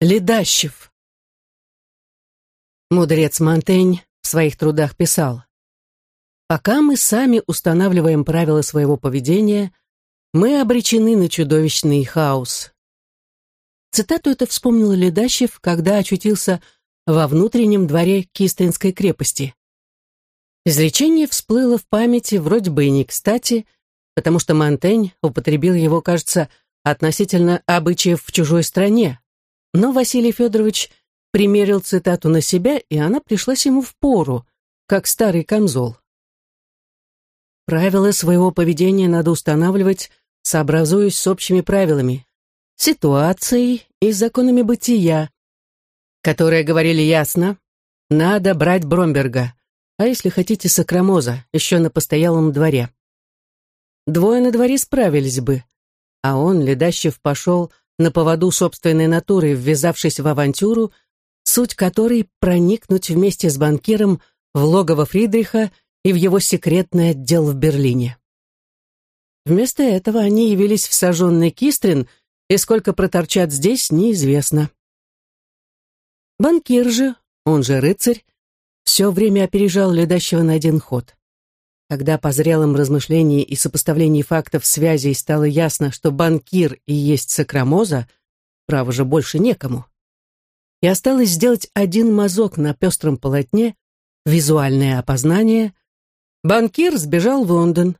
Ледащев. Мудрец Монтень в своих трудах писал, «Пока мы сами устанавливаем правила своего поведения, мы обречены на чудовищный хаос». Цитату это вспомнил Ледащев, когда очутился во внутреннем дворе Кистринской крепости. Изречение всплыло в памяти вроде бы и не кстати, потому что Монтень употребил его, кажется, относительно обычаев в чужой стране, но Василий Федорович примерил цитату на себя, и она пришлась ему в пору, как старый камзол. Правила своего поведения надо устанавливать, сообразуясь с общими правилами, ситуацией и законами бытия, которые говорили ясно, надо брать Бромберга, а если хотите Сакрамоза, еще на постоялом дворе. Двое на дворе справились бы, а он, Ледащев, пошел на поводу собственной натуры, ввязавшись в авантюру, суть которой проникнуть вместе с банкиром в логово Фридриха и в его секретный отдел в Берлине. Вместо этого они явились в сожженный Кистрин, и сколько проторчат здесь, неизвестно. Банкир же, он же рыцарь, все время опережал ледащего на один ход. Когда по зрелым размышлениям и сопоставлении фактов связей стало ясно, что банкир и есть сакрамоза, право же больше некому. И осталось сделать один мазок на пестром полотне, визуальное опознание, банкир сбежал в Лондон.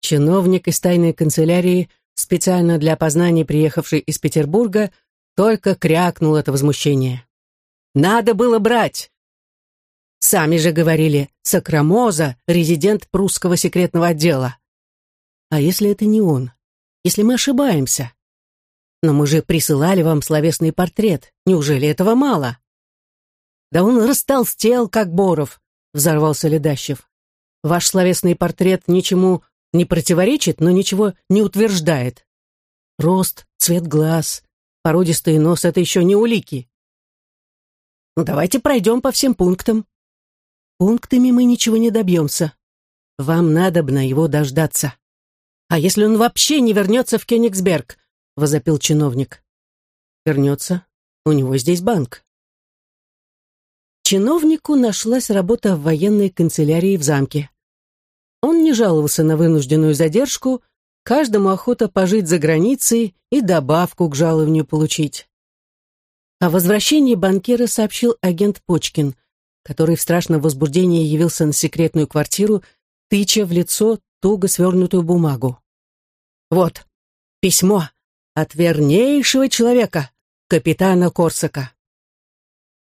Чиновник из тайной канцелярии, специально для опознания приехавший из Петербурга, только крякнул это возмущение. «Надо было брать! Сами же говорили, Сакрамоза — резидент прусского секретного отдела. А если это не он? Если мы ошибаемся? Но мы же присылали вам словесный портрет. Неужели этого мало? Да он растолстел, как Боров, взорвался Ледащев. Ваш словесный портрет ничему не противоречит, но ничего не утверждает. Рост, цвет глаз, породистый нос — это еще не улики. Ну, давайте пройдем по всем пунктам. Пунктами мы ничего не добьемся. Вам надобно его дождаться. А если он вообще не вернется в Кёнигсберг? Возопил чиновник. Вернется. У него здесь банк. Чиновнику нашлась работа в военной канцелярии в замке. Он не жаловался на вынужденную задержку, каждому охота пожить за границей и добавку к жалованию получить. О возвращении банкира сообщил агент Почкин – который в страшном возбуждении явился на секретную квартиру, тыча в лицо туго свернутую бумагу. «Вот, письмо от вернейшего человека, капитана Корсака».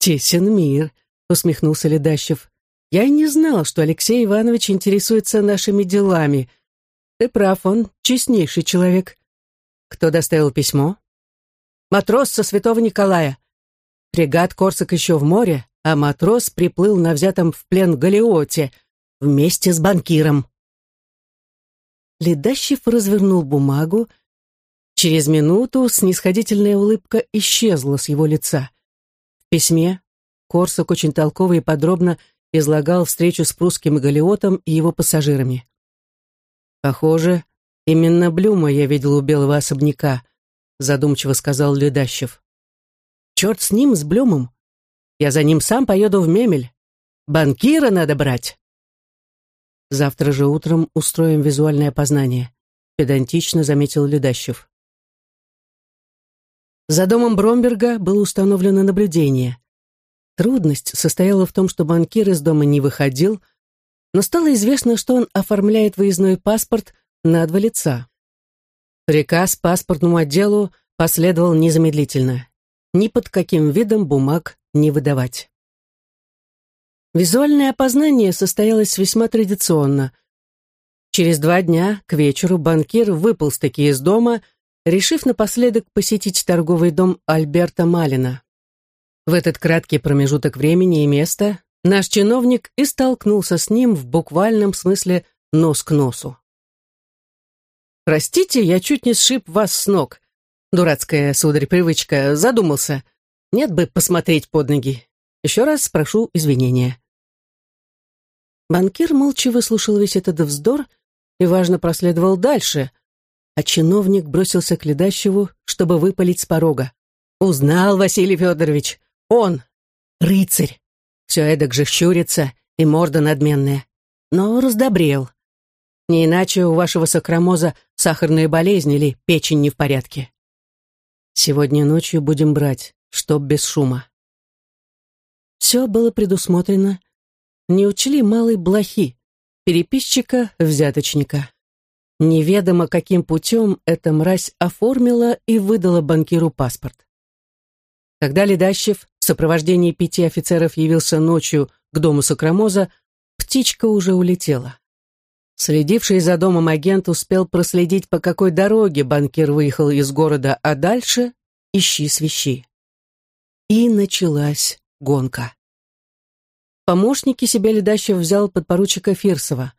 «Тесен мир», — усмехнулся Ледащев. «Я и не знал, что Алексей Иванович интересуется нашими делами. Ты прав, он честнейший человек. Кто доставил письмо?» «Матрос со Святого Николая. Фрегат Корсак еще в море, а матрос приплыл на взятом в плен галиоте вместе с банкиром. Ледащев развернул бумагу. Через минуту снисходительная улыбка исчезла с его лица. В письме Корсак очень толково и подробно излагал встречу с прусским галиотом и его пассажирами. «Похоже, именно Блюма я видел у белого особняка», задумчиво сказал Ледащев. «Черт с ним, с Блюмом. Я за ним сам поеду в Мемель. Банкира надо брать. Завтра же утром устроим визуальное опознание, педантично заметил Ледащев. За домом Бромберга было установлено наблюдение. Трудность состояла в том, что банкир из дома не выходил, но стало известно, что он оформляет выездной паспорт на два лица. Приказ паспортному отделу последовал незамедлительно. Ни под каким видом бумаг не выдавать. Визуальное опознание состоялось весьма традиционно. Через два дня, к вечеру, банкир выполз-таки из дома, решив напоследок посетить торговый дом Альберта Малина. В этот краткий промежуток времени и места наш чиновник и столкнулся с ним в буквальном смысле нос к носу. «Простите, я чуть не сшиб вас с ног. Дурацкая, сударь, привычка. Задумался. Нет бы посмотреть под ноги. Еще раз прошу извинения. Банкир молча выслушал весь этот вздор и, важно, проследовал дальше, а чиновник бросился к Ледащеву, чтобы выпалить с порога. Узнал Василий Федорович. Он, рыцарь. Все эдак же щурится и морда надменная. Но раздобрел. Не иначе у вашего сокромоза сахарная болезнь или печень не в порядке. Сегодня ночью будем брать, чтоб без шума. Все было предусмотрено. Не учли малой блохи, переписчика-взяточника. Неведомо каким путем эта мразь оформила и выдала банкиру паспорт. Когда Ледащев в сопровождении пяти офицеров явился ночью к дому Сокромоза, птичка уже улетела. Следивший за домом агент успел проследить, по какой дороге банкир выехал из города, а дальше — ищи свищи. И началась гонка. Помощники себе Ледащев взял подпоручика Фирсова,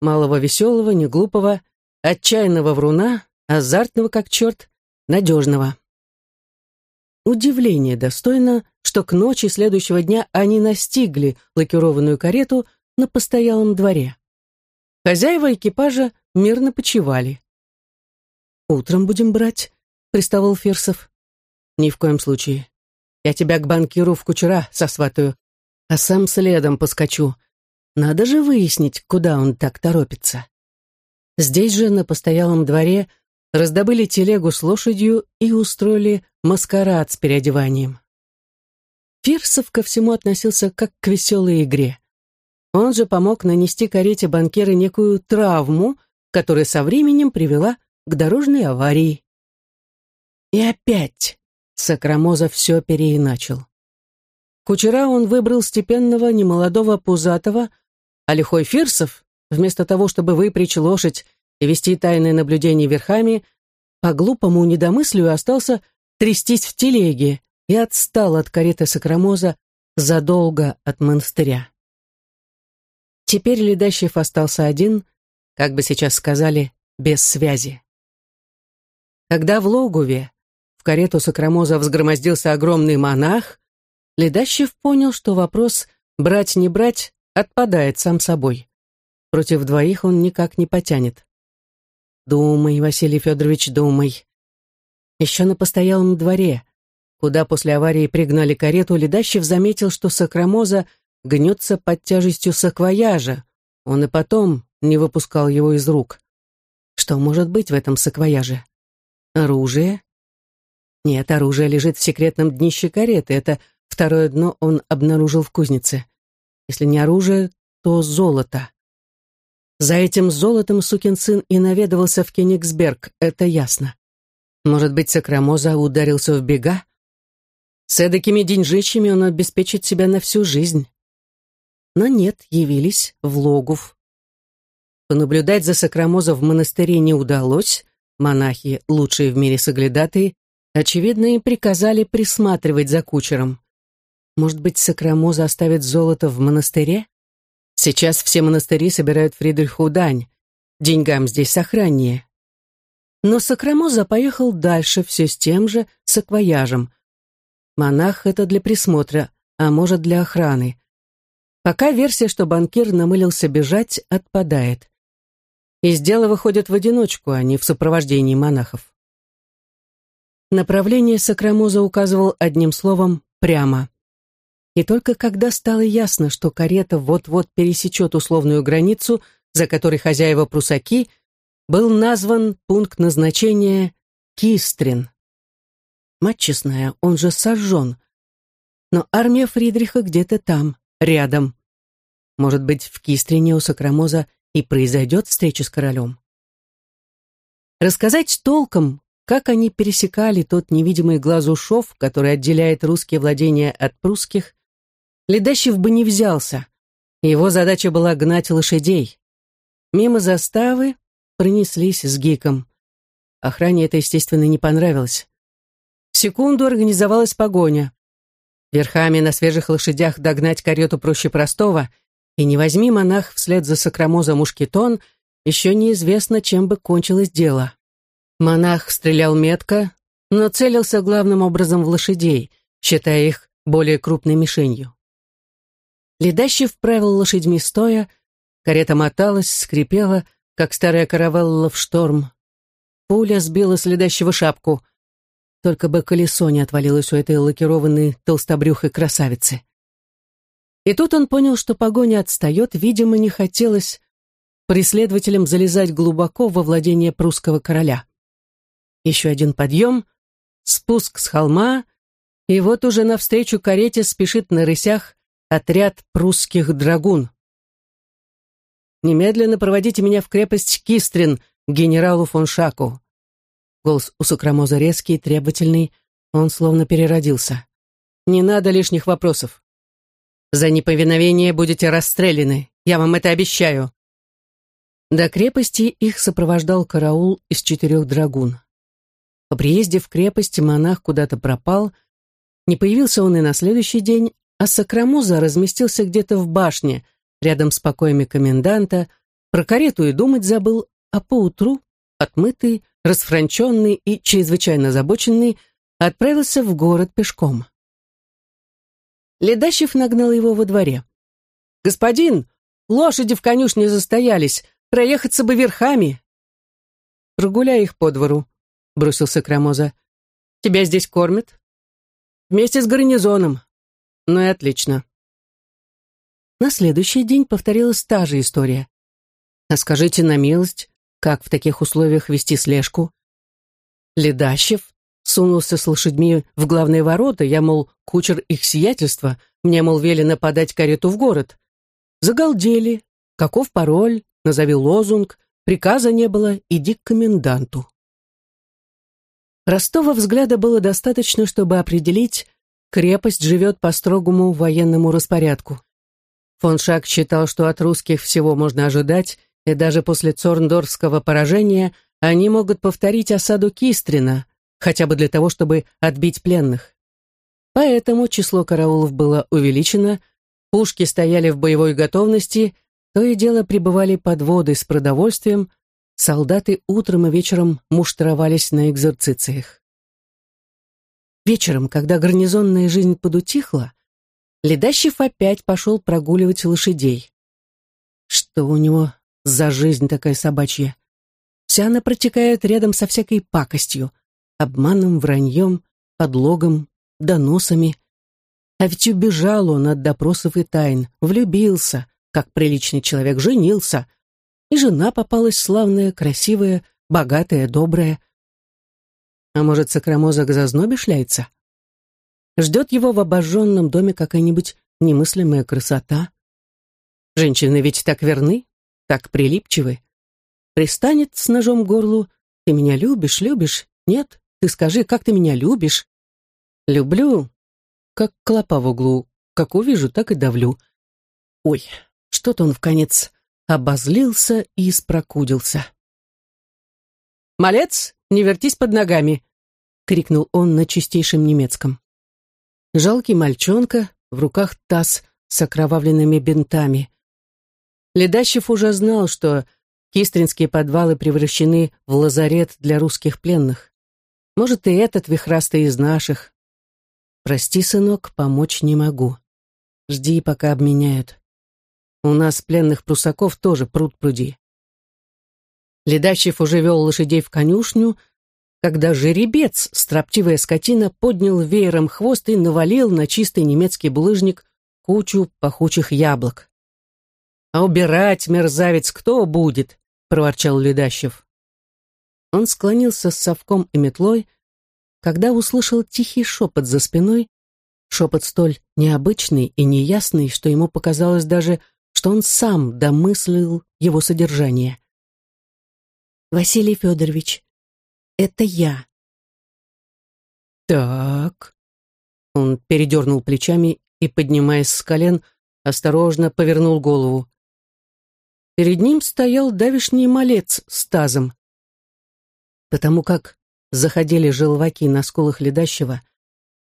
малого веселого, неглупого, отчаянного вруна, азартного как черт, надежного. Удивление достойно, что к ночи следующего дня они настигли лакированную карету на постоялом дворе. Хозяева экипажа мирно почивали. «Утром будем брать», — приставал Фирсов. «Ни в коем случае. Я тебя к банкиру в кучера сосватаю, а сам следом поскочу. Надо же выяснить, куда он так торопится». Здесь же, на постоялом дворе, раздобыли телегу с лошадью и устроили маскарад с переодеванием. Фирсов ко всему относился как к веселой игре. Он же помог нанести карете банкира некую травму, которая со временем привела к дорожной аварии. И опять Сокромоза все переиначил. Кучера он выбрал степенного, немолодого, пузатого, а лихой Фирсов вместо того, чтобы выпрячь лошадь и вести тайное наблюдение верхами, по глупому недомыслию остался трястись в телеге и отстал от кареты Сокромоза задолго от монастыря. Теперь Ледащев остался один, как бы сейчас сказали, без связи. Когда в Логове в карету Сокромоза взгромоздился огромный монах, Ледащев понял, что вопрос «брать-не брать» отпадает сам собой. Против двоих он никак не потянет. Думай, Василий Федорович, думай. Еще на постоялом дворе, куда после аварии пригнали карету, Ледащев заметил, что Сокромоза гнется под тяжестью саквояжа. Он и потом не выпускал его из рук. Что может быть в этом саквояже? Оружие? Нет, оружие лежит в секретном днище кареты. Это второе дно он обнаружил в кузнице. Если не оружие, то золото. За этим золотом сукин сын и наведывался в Кенигсберг, это ясно. Может быть, Сакрамоза ударился в бега? С эдакими деньжищами он обеспечит себя на всю жизнь. Но нет, явились в Логов. Понаблюдать за Сакрамоза в монастыре не удалось, монахи, лучшие в мире соглядатые, очевидно, им приказали присматривать за кучером. Может быть, Сакрамоза оставит золото в монастыре? Сейчас все монастыри собирают Фридриху дань. Деньгам здесь сохраннее. Но Сакрамоза поехал дальше все с тем же саквояжем. Монах — это для присмотра, а может, для охраны. Пока версия, что банкир намылился бежать, отпадает. Из дела выходит в одиночку, а не в сопровождении монахов. Направление Сакрамоза указывал одним словом «прямо». И только когда стало ясно, что карета вот-вот пересечет условную границу, за которой хозяева прусаки, был назван пункт назначения Кистрин. Мать честная, он же сожжен. Но армия Фридриха где-то там, рядом. Может быть, в Кистрине у Сокрамоза и произойдет встреча с королем. Рассказать толком, как они пересекали тот невидимый глазу шов, который отделяет русские владения от прусских, Ледащев бы не взялся. Его задача была гнать лошадей. Мимо заставы пронеслись с гиком. Охране это, естественно, не понравилось. В секунду организовалась погоня. Верхами на свежих лошадях догнать карету проще простого, и не возьми монах вслед за сокромоза мушкетон, еще неизвестно, чем бы кончилось дело. Монах стрелял метко, но целился главным образом в лошадей, считая их более крупной мишенью. Ледащев правил лошадьми стоя, карета моталась, скрипела, как старая каравелла в шторм. Пуля сбила с ледащего шапку. только бы колесо не отвалилось у этой лакированной толстобрюхой красавицы. И тут он понял, что погоня отстает, видимо, не хотелось преследователям залезать глубоко во владение прусского короля. Еще один подъем, спуск с холма, и вот уже навстречу карете спешит на рысях отряд прусских драгун. «Немедленно проводите меня в крепость Кистрин, генералу фон Шаку». Голос у Сукрамоза резкий, требовательный, он словно переродился. «Не надо лишних вопросов. За неповиновение будете расстреляны, я вам это обещаю». До крепости их сопровождал караул из четырех драгун. По приезде в крепость монах куда-то пропал, не появился он и на следующий день, а Сакрамуза разместился где-то в башне, рядом с покоями коменданта, про карету и думать забыл, а поутру, отмытый, расфранченный и чрезвычайно озабоченный, отправился в город пешком. Ледащев нагнал его во дворе. «Господин, лошади в конюшне застоялись, проехаться бы верхами». «Прогуляй их по двору», — бросился Крамоза. «Тебя здесь кормят?» «Вместе с гарнизоном. Ну и отлично». На следующий день повторилась та же история. «А скажите на милость, как в таких условиях вести слежку?» Ледащев сунулся с лошадьми в главные ворота, я, мол, кучер их сиятельства, мне, мол, велено подать карету в город. Загалдели. Каков пароль? Назови лозунг. Приказа не было, иди к коменданту. Простого взгляда было достаточно, чтобы определить, крепость живет по строгому военному распорядку. Фон Шак считал, что от русских всего можно ожидать, и даже после Цорндорфского поражения они могут повторить осаду Кистрина, хотя бы для того, чтобы отбить пленных. Поэтому число караулов было увеличено, пушки стояли в боевой готовности, то и дело прибывали подводы с продовольствием, солдаты утром и вечером муштровались на экзерцициях. Вечером, когда гарнизонная жизнь подутихла, Ледащев опять пошел прогуливать лошадей. Что у него за жизнь такая собачья? Вся она протекает рядом со всякой пакостью, обманом, враньем, подлогом, доносами. А ведь убежал он от допросов и тайн, влюбился, как приличный человек, женился, и жена попалась славная, красивая, богатая, добрая. А может, Сакрамоза к зазнобе шляется? Ждет его в обожженном доме какая-нибудь немыслимая красота? Женщины ведь так верны, так прилипчивы. Пристанет с ножом к горлу, ты меня любишь, любишь? Нет? Ты скажи, как ты меня любишь? Люблю, как клопа в углу. Как увижу, так и давлю. Ой, что-то он в конец обозлился и спрокудился. «Малец, не вертись под ногами!» — крикнул он на чистейшем немецком. Жалкий мальчонка, в руках таз с окровавленными бинтами. Ледащев уже знал, что кистринские подвалы превращены в лазарет для русских пленных. Может, и этот вихрастый из наших. Прости, сынок, помочь не могу. Жди, пока обменяют. У нас пленных прусаков тоже пруд пруди. Ледащев уже вел лошадей в конюшню, когда жеребец, строптивая скотина, поднял веером хвост и навалил на чистый немецкий булыжник кучу пахучих яблок. «А убирать, мерзавец, кто будет?» — проворчал Ледащев. Он склонился с совком и метлой, когда услышал тихий шепот за спиной, шепот столь необычный и неясный, что ему показалось даже, что он сам домыслил его содержание. «Василий Федорович, это я». «Так...» Он передернул плечами и, поднимаясь с колен, осторожно повернул голову. Перед ним стоял давишний малец с тазом. Потому как заходили желваки на скулах ледащего,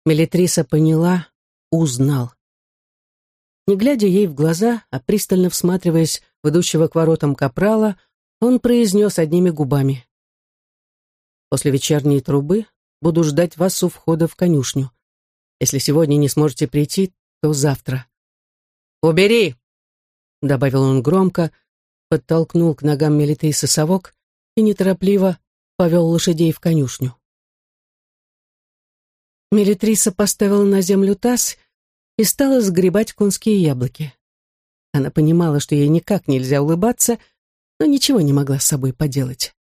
Мелитриса поняла, узнал. Не глядя ей в глаза, а пристально всматриваясь в идущего к воротам капрала, он произнес одними губами. «После вечерней трубы буду ждать вас у входа в конюшню. Если сегодня не сможете прийти, то завтра». «Убери!» — добавил он громко, подтолкнул к ногам Мелитрисы совок и неторопливо повел лошадей в конюшню. Меритриса поставила на землю таз и стала сгребать конские яблоки. Она понимала, что ей никак нельзя улыбаться, но ничего не могла с собой поделать.